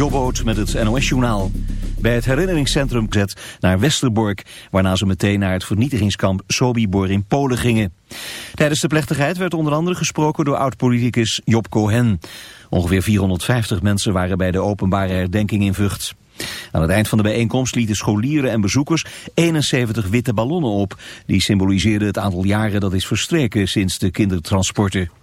Jobboot met het NOS-journaal. Bij het herinneringscentrum gezet naar Westerbork... waarna ze meteen naar het vernietigingskamp Sobibor in Polen gingen. Tijdens de plechtigheid werd onder andere gesproken door oud-politicus Job Cohen. Ongeveer 450 mensen waren bij de openbare herdenking in Vught. Aan het eind van de bijeenkomst lieten scholieren en bezoekers 71 witte ballonnen op. Die symboliseerden het aantal jaren dat is verstreken sinds de kindertransporten.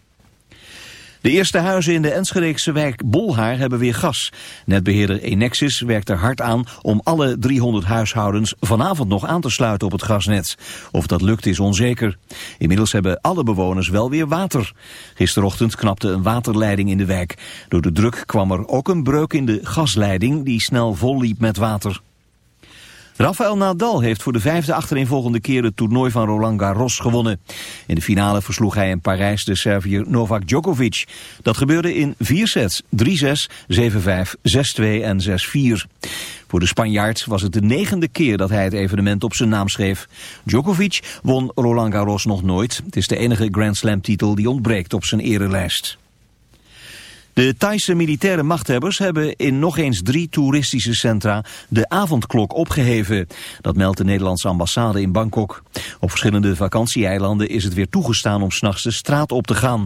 De eerste huizen in de Enschedeekse wijk Bolhaar hebben weer gas. Netbeheerder Enexis werkt er hard aan om alle 300 huishoudens vanavond nog aan te sluiten op het gasnet. Of dat lukt is onzeker. Inmiddels hebben alle bewoners wel weer water. Gisterochtend knapte een waterleiding in de wijk. Door de druk kwam er ook een breuk in de gasleiding die snel volliep met water. Rafael Nadal heeft voor de vijfde achtereenvolgende keer het toernooi van Roland Garros gewonnen. In de finale versloeg hij in Parijs de Serviër Novak Djokovic. Dat gebeurde in vier sets, 3-6, 7-5, 6-2 en 6-4. Voor de Spanjaard was het de negende keer dat hij het evenement op zijn naam schreef. Djokovic won Roland Garros nog nooit. Het is de enige Grand Slam titel die ontbreekt op zijn erelijst. De Thaise militaire machthebbers hebben in nog eens drie toeristische centra de avondklok opgeheven. Dat meldt de Nederlandse ambassade in Bangkok. Op verschillende vakantieeilanden is het weer toegestaan om s'nachts de straat op te gaan.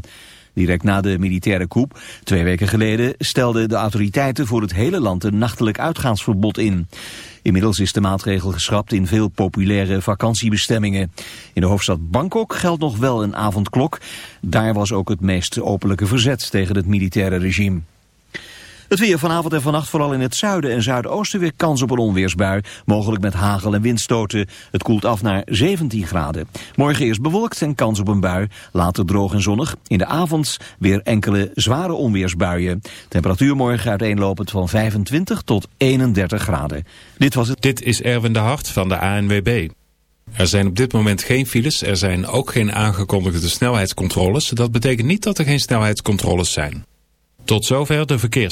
Direct na de militaire coup, twee weken geleden, stelden de autoriteiten voor het hele land een nachtelijk uitgaansverbod in. Inmiddels is de maatregel geschrapt in veel populaire vakantiebestemmingen. In de hoofdstad Bangkok geldt nog wel een avondklok. Daar was ook het meest openlijke verzet tegen het militaire regime. Het weer vanavond en vannacht vooral in het zuiden en zuidoosten weer kans op een onweersbui. Mogelijk met hagel en windstoten. Het koelt af naar 17 graden. Morgen eerst bewolkt en kans op een bui. Later droog en zonnig. In de avond weer enkele zware onweersbuien. Temperatuur morgen uiteenlopend van 25 tot 31 graden. Dit was het. Dit is Erwin de Hart van de ANWB. Er zijn op dit moment geen files. Er zijn ook geen aangekondigde snelheidscontroles. Dat betekent niet dat er geen snelheidscontroles zijn. Tot zover de verkeer.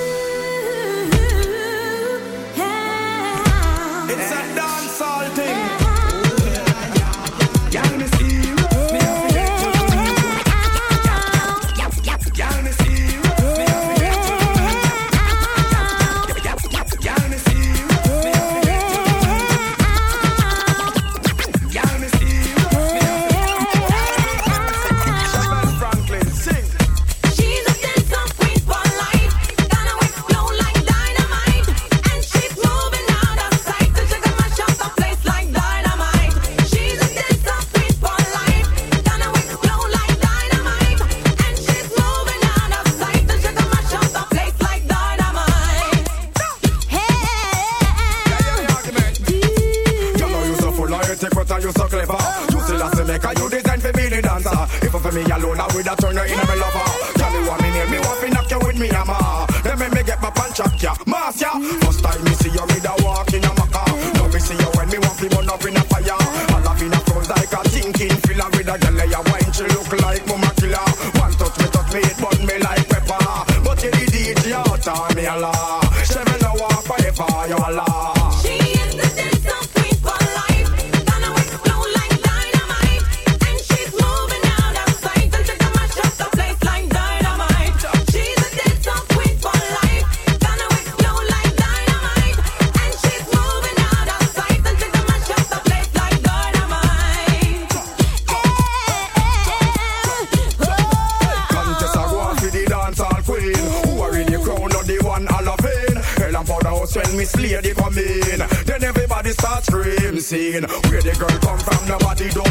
Jamaica, you design for me the dancer. If for me alone, I would have turned her into my lover. Tell you what me name, me want to knock you with me hammer. Then me make up my punch up ya, mass ya. First time me see you, me da walk in a maca. Now me see you when me want to burn up in a fire. I love in a front like a thinking filler with a girl ya wine, she look like mama killer. One touch me, touch me, it burn me like pepper. But you did it, you me Allah. Seven hour forever, you Allah. scene. Where the girl come from, nobody don't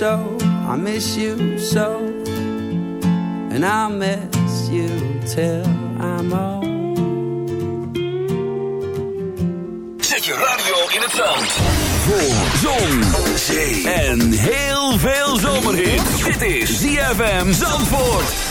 so, I miss you so, and I'll miss you till I'm old. Zet je radio in het zand. Voor zon, zee en heel veel zomerhit. Dit is ZFM Zandvoort.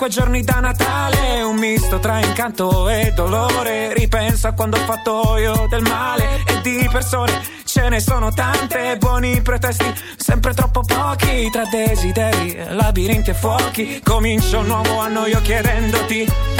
4-5 giorni da Natale, un misto tra incanto e dolore. Ripenso a quando ho fatto io del male e di persone ce ne sono tante. Buoni pretesti, sempre troppo pochi. Tra desideri, labirinti e fuochi. Comincio un nuovo anno io chiedendoti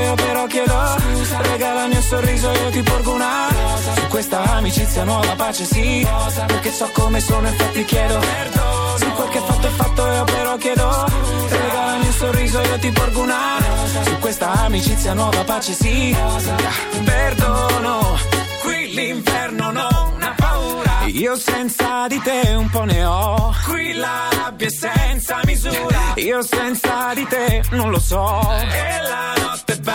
io però chiedo. Scusa. Regalami un sorriso io ti porgo una rosa. Su questa amicizia nuova pace sì. Rosa. Perché so come sono infatti chiedo. Perdono. Se quel che fatto è fatto io però chiedo. Scusa. Regalami un sorriso io ti porgo una rosa. Su questa amicizia nuova pace sì. Rosa. Perdono. Qui l'inferno non ha paura. Io senza di te un po' ne ho. Qui la rabbia è senza misura. Io senza di te non lo so. E la notte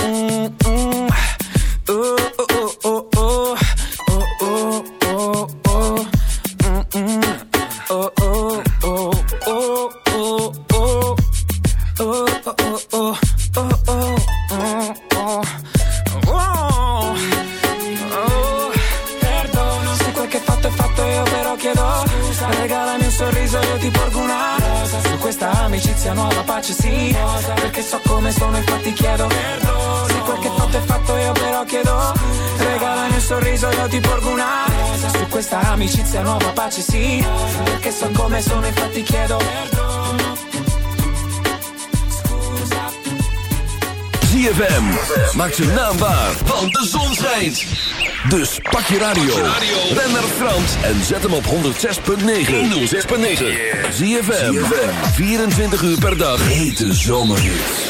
mm, mm. Oh, oh, oh, oh, amicizia nuova pace sì perché so come sono infatti chiedo perdono scusa ZFM. Maak naam waar, want de zon schijnt. Dus pak je radio. Ben naar Frans en zet hem op 106.9. 106.9. ZFM. 24 uur per dag. Hete zomerhits.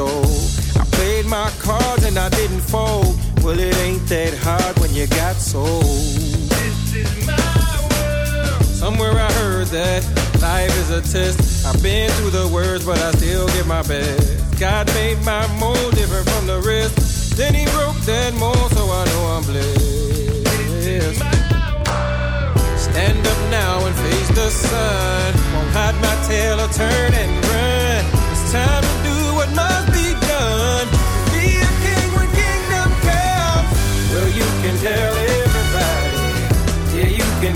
Stole. I played my cards and I didn't fold. Well, it ain't that hard when you got sold. This is my world. Somewhere I heard that life is a test. I've been through the worst, but I still give my best. God made my mold different from the rest. Then he broke that mold, so I know I'm blessed. This is my world. Stand up now and face the sun.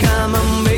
Camembert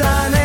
sana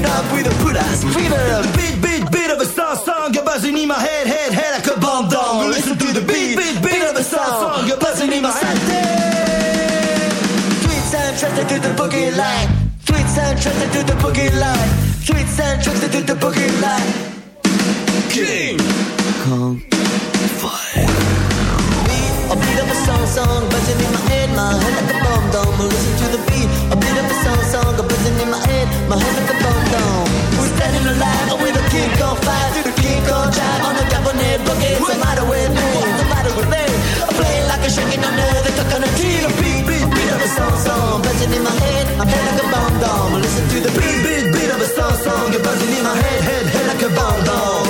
I'm up with a put ass fever. Beat, beat, beat of a song, song, a buzzing in my head, head, head like a bomb doll. Oh. Listen to the beat, beat, beat of a oh. song, song, a buzzing in my head. Sweet sound trusted to the boogie line. Sweet sound trusted to the boogie line. Sweet sound trusted to the boogie line. King Kong Fire. A beat of a song, song, Standing alive with a king on fire, the king on drive on the Japanese boogie. What's the matter with me? What's the matter with me? I'm playing like a shaking under the coconut tree. The beat, beat, beat of a song, song, buzzing in my head, my head like a bomb dome. Listen to the beat, beat, beat of a song, song, you're buzzing in my head, head, head like a bomb dome.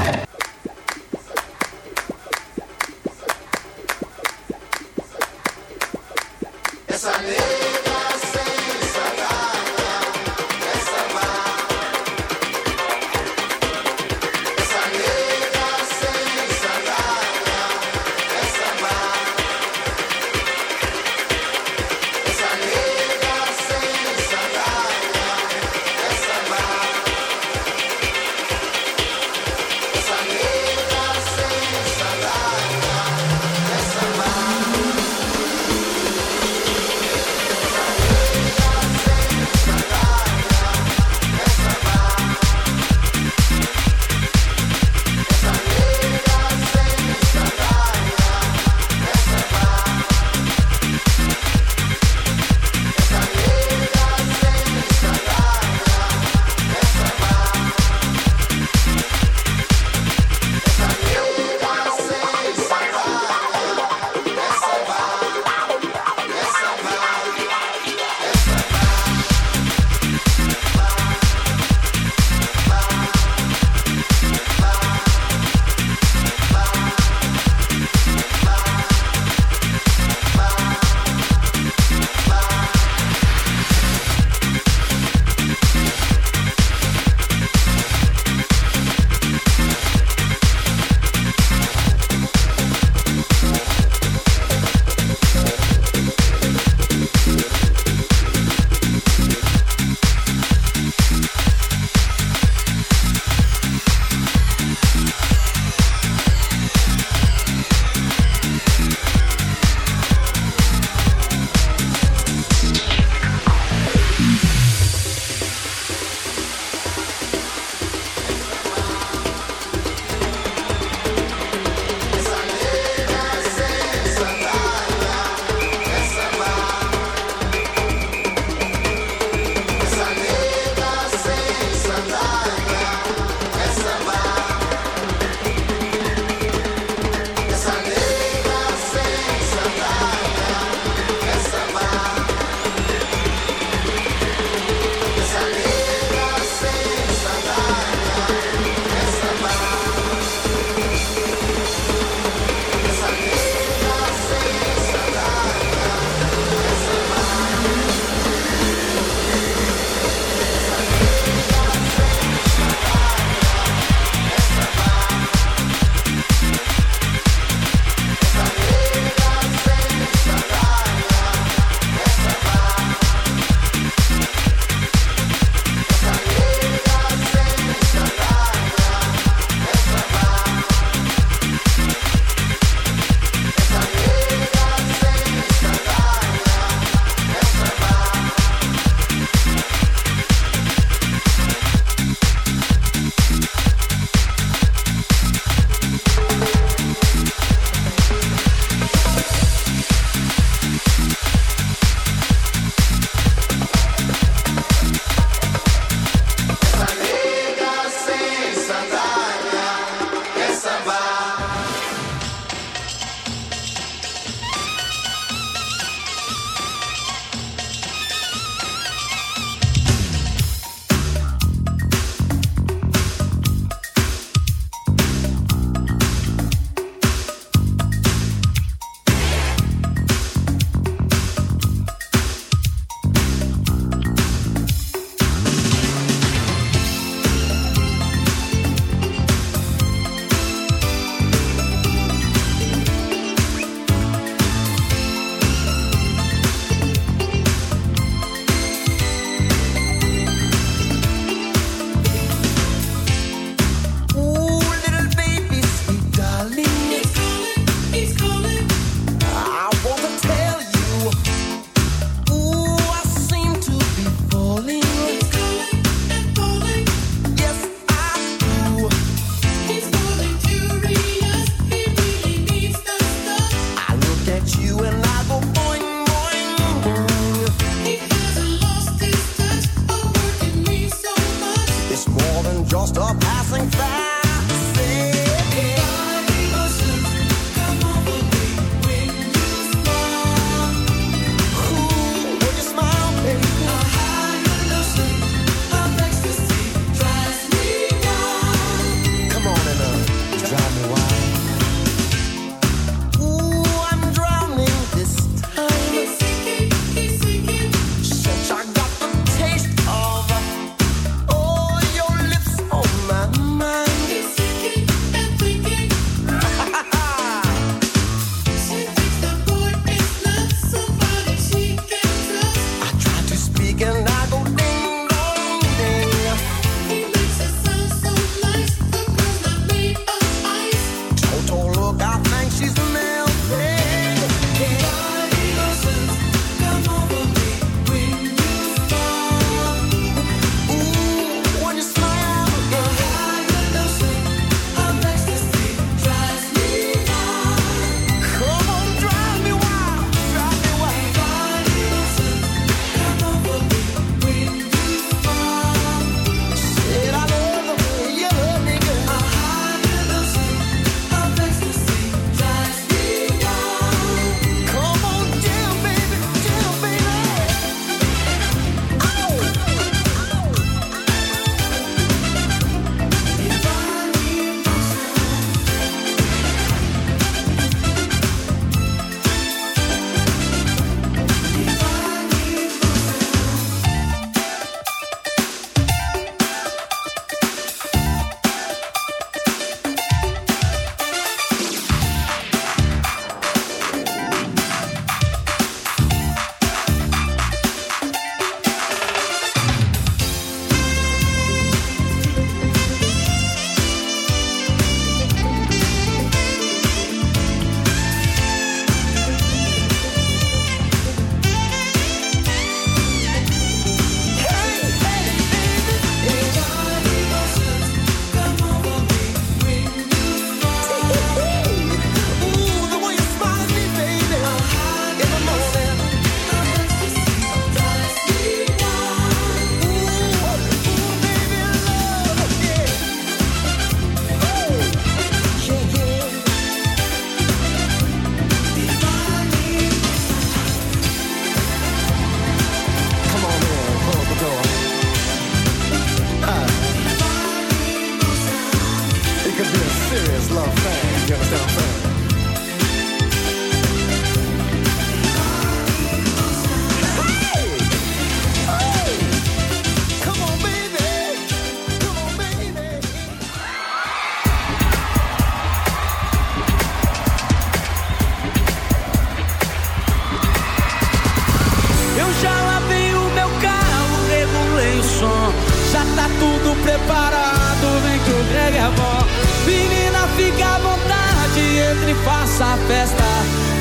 Tudo preparado, vem que o Greg é bom. Menina, fica à vontade, entre e faça a festa.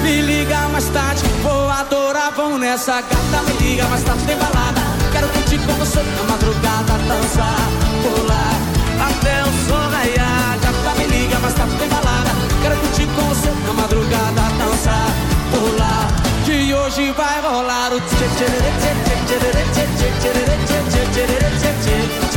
Me liga mais tarde, vou adorar, vamos nessa gata. Me liga mais tarde, tem balada. Quero curtir com você na madrugada, dançar, pular. Até o sol raiar, gata, me liga mais tarde, tem balada. Quero curtir com você na madrugada, dançar, pular. Que hoje vai rolar o tchê tchê tchê tchê tchê tchê tchê tchê tchê tchê tchê tchê tchê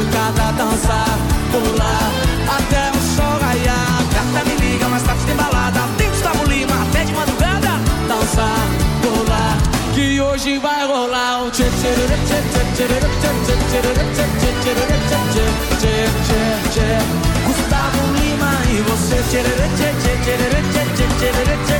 madrugada, dançar, pular até o sol raiar. Gata, me liga, mais tarde tem balada. Tem Gustavo Lima até de madrugada, dançar, pular. Que hoje vai rolar o tchê tchê tchê tchê tchê tchê tchê tchê tchê Gustavo Lima e você tchê tchê tchê tchê tchê tchê tchê